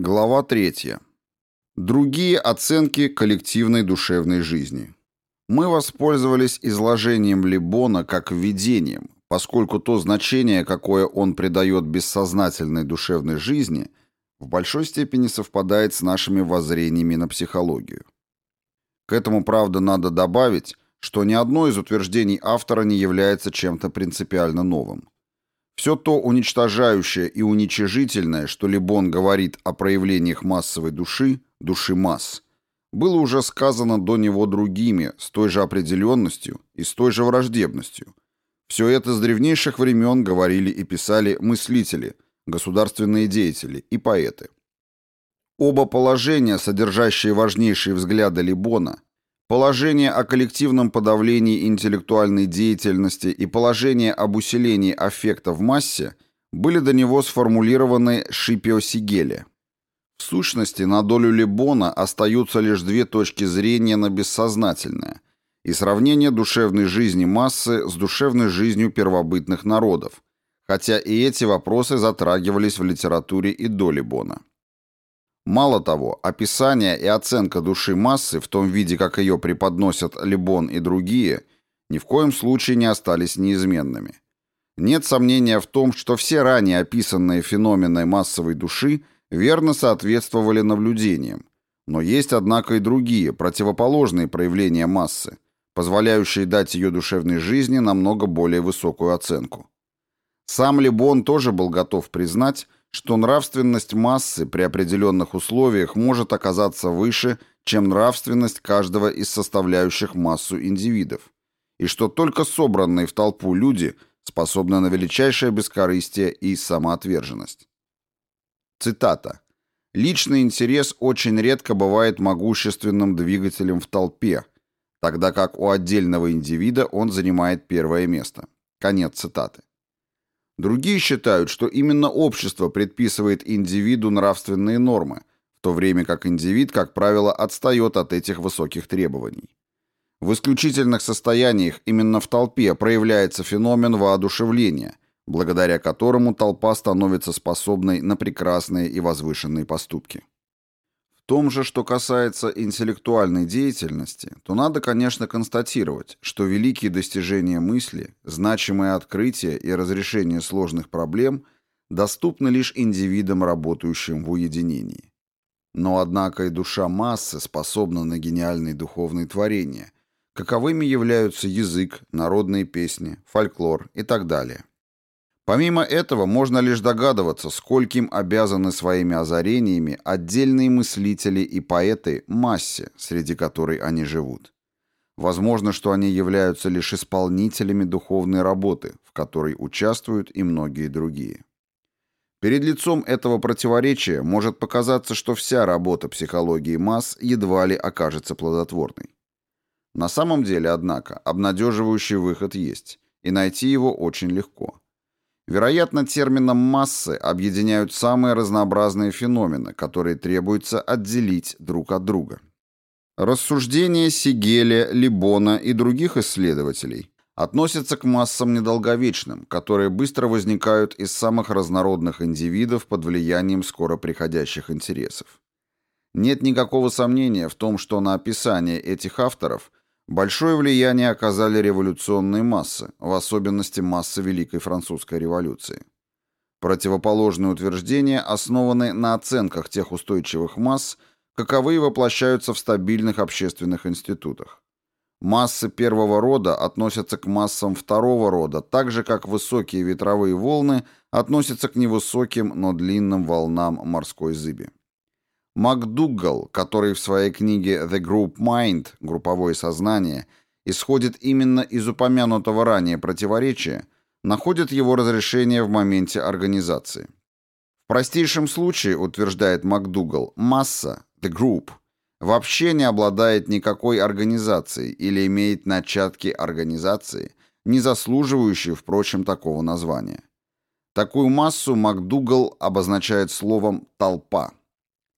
Глава 3. Другие оценки коллективной душевной жизни. Мы воспользовались изложением Либона как введением, поскольку то значение, какое он придает бессознательной душевной жизни, в большой степени совпадает с нашими воззрениями на психологию. К этому, правда, надо добавить, что ни одно из утверждений автора не является чем-то принципиально новым. Все то уничтожающее и уничижительное, что Лебон говорит о проявлениях массовой души, души масс, было уже сказано до него другими, с той же определенностью и с той же враждебностью. Все это с древнейших времен говорили и писали мыслители, государственные деятели и поэты. Оба положения, содержащие важнейшие взгляды Либона, Положение о коллективном подавлении интеллектуальной деятельности и положение об усилении аффекта в массе были до него сформулированы Шипио Сигеле. В сущности, на долю Лебона остаются лишь две точки зрения на бессознательное и сравнение душевной жизни массы с душевной жизнью первобытных народов, хотя и эти вопросы затрагивались в литературе и до Лебона. Мало того, описание и оценка души массы в том виде, как ее преподносят Лебон и другие, ни в коем случае не остались неизменными. Нет сомнения в том, что все ранее описанные феномены массовой души верно соответствовали наблюдениям, но есть, однако, и другие, противоположные проявления массы, позволяющие дать ее душевной жизни намного более высокую оценку. Сам Лебон тоже был готов признать, что нравственность массы при определенных условиях может оказаться выше, чем нравственность каждого из составляющих массу индивидов, и что только собранные в толпу люди способны на величайшее бескорыстие и самоотверженность. Цитата. «Личный интерес очень редко бывает могущественным двигателем в толпе, тогда как у отдельного индивида он занимает первое место». Конец цитаты. Другие считают, что именно общество предписывает индивиду нравственные нормы, в то время как индивид, как правило, отстает от этих высоких требований. В исключительных состояниях именно в толпе проявляется феномен воодушевления, благодаря которому толпа становится способной на прекрасные и возвышенные поступки том же, что касается интеллектуальной деятельности, то надо, конечно, констатировать, что великие достижения мысли, значимые открытия и разрешение сложных проблем доступны лишь индивидам, работающим в уединении. Но, однако, и душа массы способна на гениальные духовные творения, каковыми являются язык, народные песни, фольклор и так далее. Помимо этого, можно лишь догадываться, скольким обязаны своими озарениями отдельные мыслители и поэты массе, среди которой они живут. Возможно, что они являются лишь исполнителями духовной работы, в которой участвуют и многие другие. Перед лицом этого противоречия может показаться, что вся работа психологии масс едва ли окажется плодотворной. На самом деле, однако, обнадеживающий выход есть, и найти его очень легко – Вероятно, термином массы объединяют самые разнообразные феномены, которые требуется отделить друг от друга. Рассуждения Сигеля, Либона и других исследователей относятся к массам недолговечным, которые быстро возникают из самых разнородных индивидов под влиянием скоро приходящих интересов. Нет никакого сомнения в том, что на описание этих авторов Большое влияние оказали революционные массы, в особенности массы Великой Французской революции. Противоположные утверждения основаны на оценках тех устойчивых масс, каковые воплощаются в стабильных общественных институтах. Массы первого рода относятся к массам второго рода, так же как высокие ветровые волны относятся к невысоким, но длинным волнам морской зыби. МакДугал, который в своей книге «The Group Mind» «Групповое сознание» исходит именно из упомянутого ранее противоречия, находит его разрешение в моменте организации. В простейшем случае, утверждает МакДугал, масса, the group, вообще не обладает никакой организацией или имеет начатки организации, не заслуживающие, впрочем, такого названия. Такую массу МакДугал обозначает словом «толпа».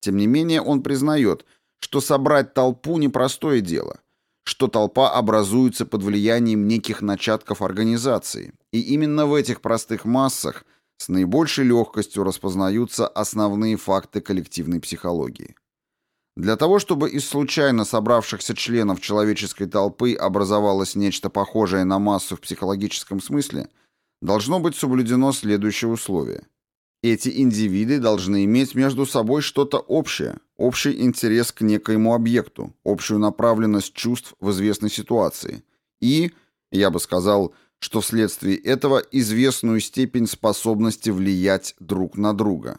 Тем не менее, он признает, что собрать толпу – непростое дело, что толпа образуется под влиянием неких начатков организации, и именно в этих простых массах с наибольшей легкостью распознаются основные факты коллективной психологии. Для того, чтобы из случайно собравшихся членов человеческой толпы образовалось нечто похожее на массу в психологическом смысле, должно быть соблюдено следующее условие. Эти индивиды должны иметь между собой что-то общее, общий интерес к некоему объекту, общую направленность чувств в известной ситуации и, я бы сказал, что вследствие этого известную степень способности влиять друг на друга.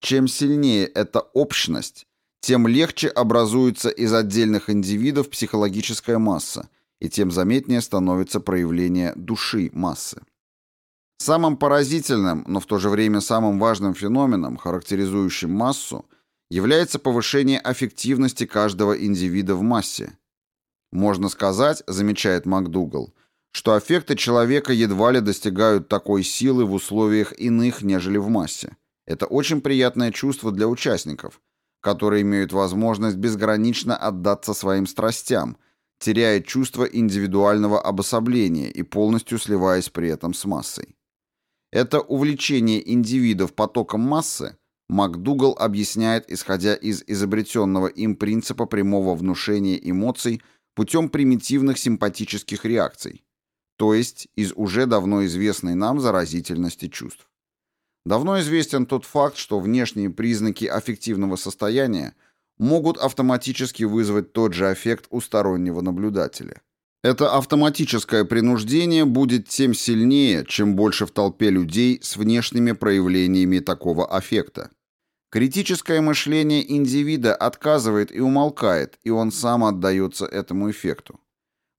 Чем сильнее эта общность, тем легче образуется из отдельных индивидов психологическая масса, и тем заметнее становится проявление души массы. Самым поразительным, но в то же время самым важным феноменом, характеризующим массу, является повышение аффективности каждого индивида в массе. Можно сказать, замечает МакДугал, что аффекты человека едва ли достигают такой силы в условиях иных, нежели в массе. Это очень приятное чувство для участников, которые имеют возможность безгранично отдаться своим страстям, теряя чувство индивидуального обособления и полностью сливаясь при этом с массой. Это увлечение индивидов потоком массы МакДугал объясняет, исходя из изобретенного им принципа прямого внушения эмоций путем примитивных симпатических реакций, то есть из уже давно известной нам заразительности чувств. Давно известен тот факт, что внешние признаки аффективного состояния могут автоматически вызвать тот же эффект у стороннего наблюдателя. Это автоматическое принуждение будет тем сильнее, чем больше в толпе людей с внешними проявлениями такого аффекта. Критическое мышление индивида отказывает и умолкает, и он сам отдается этому эффекту.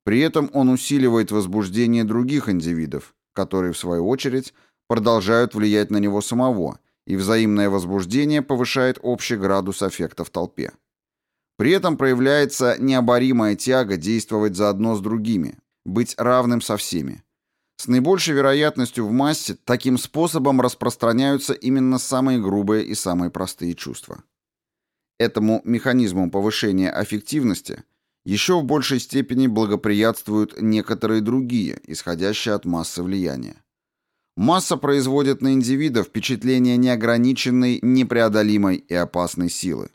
При этом он усиливает возбуждение других индивидов, которые, в свою очередь, продолжают влиять на него самого, и взаимное возбуждение повышает общий градус аффекта в толпе. При этом проявляется необоримая тяга действовать заодно с другими, быть равным со всеми. С наибольшей вероятностью в массе таким способом распространяются именно самые грубые и самые простые чувства. Этому механизму повышения аффективности еще в большей степени благоприятствуют некоторые другие, исходящие от массы влияния. Масса производит на индивида впечатление неограниченной, непреодолимой и опасной силы.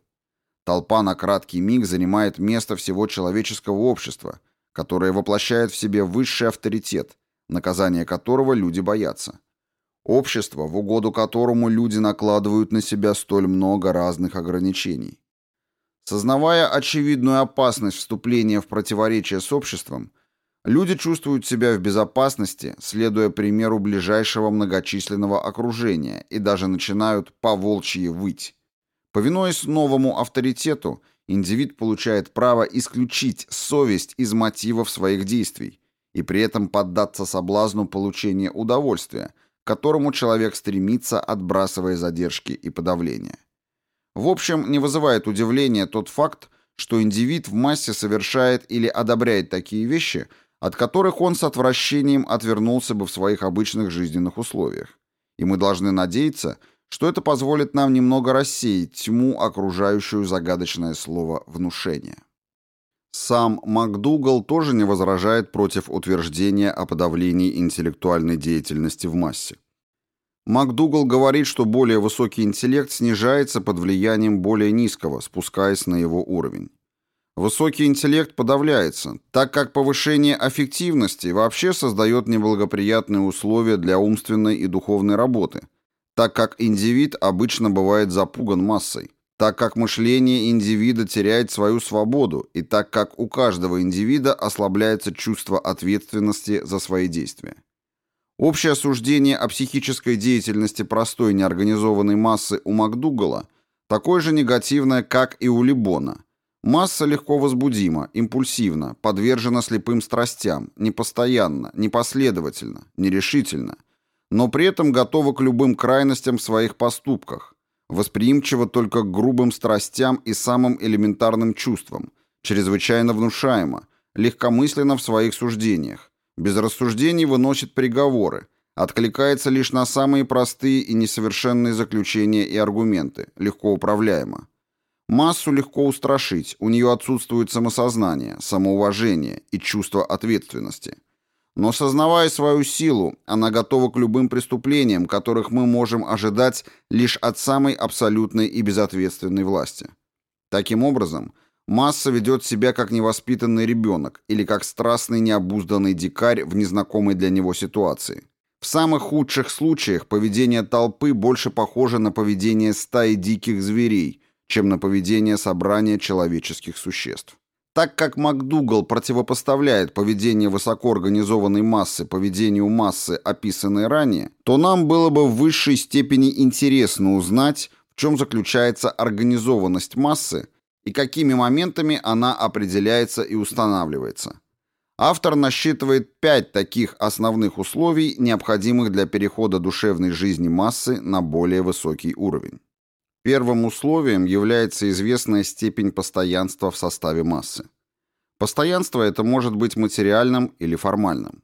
Толпа на краткий миг занимает место всего человеческого общества, которое воплощает в себе высший авторитет, наказание которого люди боятся. Общество, в угоду которому люди накладывают на себя столь много разных ограничений. Сознавая очевидную опасность вступления в противоречие с обществом, Люди чувствуют себя в безопасности, следуя примеру ближайшего многочисленного окружения и даже начинают по-волчьи выть. Повинуясь новому авторитету, индивид получает право исключить совесть из мотивов своих действий и при этом поддаться соблазну получения удовольствия, к которому человек стремится, отбрасывая задержки и подавления. В общем, не вызывает удивления тот факт, что индивид в массе совершает или одобряет такие вещи – от которых он с отвращением отвернулся бы в своих обычных жизненных условиях. И мы должны надеяться, что это позволит нам немного рассеять тьму, окружающую загадочное слово «внушение». Сам МакДугал тоже не возражает против утверждения о подавлении интеллектуальной деятельности в массе. МакДугал говорит, что более высокий интеллект снижается под влиянием более низкого, спускаясь на его уровень. Высокий интеллект подавляется, так как повышение аффективности вообще создает неблагоприятные условия для умственной и духовной работы, так как индивид обычно бывает запуган массой, так как мышление индивида теряет свою свободу и так как у каждого индивида ослабляется чувство ответственности за свои действия. Общее суждение о психической деятельности простой неорганизованной массы у МакДугала такое же негативное, как и у Либона – Масса легко возбудима, импульсивна, подвержена слепым страстям, непостоянно, непоследовательно, нерешительно, но при этом готова к любым крайностям в своих поступках, восприимчива только к грубым страстям и самым элементарным чувствам, чрезвычайно внушаема, легкомысленно в своих суждениях, без рассуждений выносит приговоры, откликается лишь на самые простые и несовершенные заключения и аргументы, легко управляема. Массу легко устрашить, у нее отсутствует самосознание, самоуважение и чувство ответственности. Но сознавая свою силу, она готова к любым преступлениям, которых мы можем ожидать лишь от самой абсолютной и безответственной власти. Таким образом, масса ведет себя как невоспитанный ребенок или как страстный необузданный дикарь в незнакомой для него ситуации. В самых худших случаях поведение толпы больше похоже на поведение стаи диких зверей, чем на поведение собрания человеческих существ. Так как МакДугал противопоставляет поведение высокоорганизованной массы поведению массы, описанной ранее, то нам было бы в высшей степени интересно узнать, в чем заключается организованность массы и какими моментами она определяется и устанавливается. Автор насчитывает пять таких основных условий, необходимых для перехода душевной жизни массы на более высокий уровень. Первым условием является известная степень постоянства в составе массы. Постоянство это может быть материальным или формальным.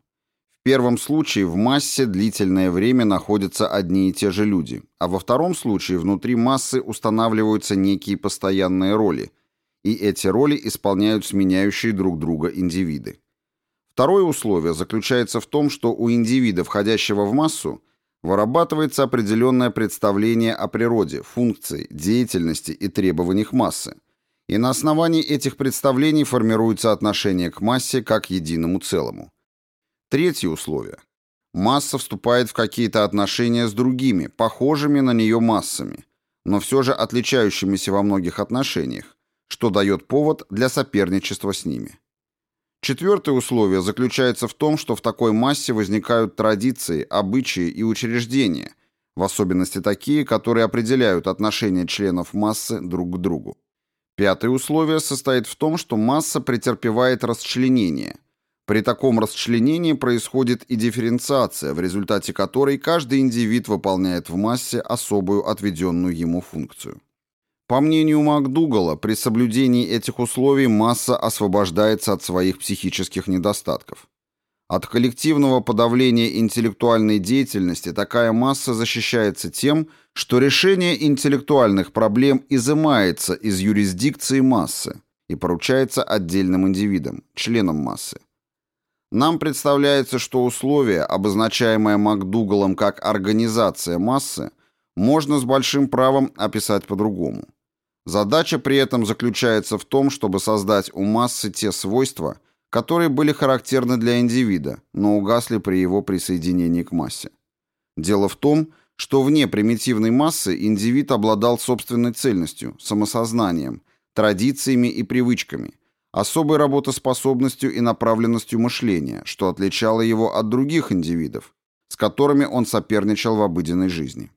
В первом случае в массе длительное время находятся одни и те же люди, а во втором случае внутри массы устанавливаются некие постоянные роли, и эти роли исполняют сменяющие друг друга индивиды. Второе условие заключается в том, что у индивида, входящего в массу, вырабатывается определенное представление о природе, функции, деятельности и требованиях массы, и на основании этих представлений формируется отношение к массе как единому целому. Третье условие. Масса вступает в какие-то отношения с другими, похожими на нее массами, но все же отличающимися во многих отношениях, что дает повод для соперничества с ними. Четвертое условие заключается в том, что в такой массе возникают традиции, обычаи и учреждения, в особенности такие, которые определяют отношения членов массы друг к другу. Пятое условие состоит в том, что масса претерпевает расчленение. При таком расчленении происходит и дифференциация, в результате которой каждый индивид выполняет в массе особую отведенную ему функцию. По мнению МакДугала, при соблюдении этих условий масса освобождается от своих психических недостатков. От коллективного подавления интеллектуальной деятельности такая масса защищается тем, что решение интеллектуальных проблем изымается из юрисдикции массы и поручается отдельным индивидам, членам массы. Нам представляется, что условие, обозначаемое МакДугалом как организация массы, можно с большим правом описать по-другому. Задача при этом заключается в том, чтобы создать у массы те свойства, которые были характерны для индивида, но угасли при его присоединении к массе. Дело в том, что вне примитивной массы индивид обладал собственной цельностью, самосознанием, традициями и привычками, особой работоспособностью и направленностью мышления, что отличало его от других индивидов, с которыми он соперничал в обыденной жизни.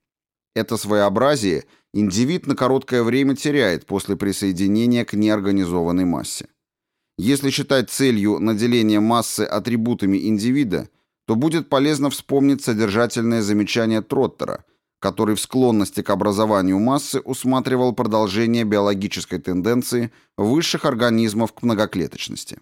Это своеобразие индивид на короткое время теряет после присоединения к неорганизованной массе. Если считать целью наделение массы атрибутами индивида, то будет полезно вспомнить содержательное замечание Троттера, который в склонности к образованию массы усматривал продолжение биологической тенденции высших организмов к многоклеточности.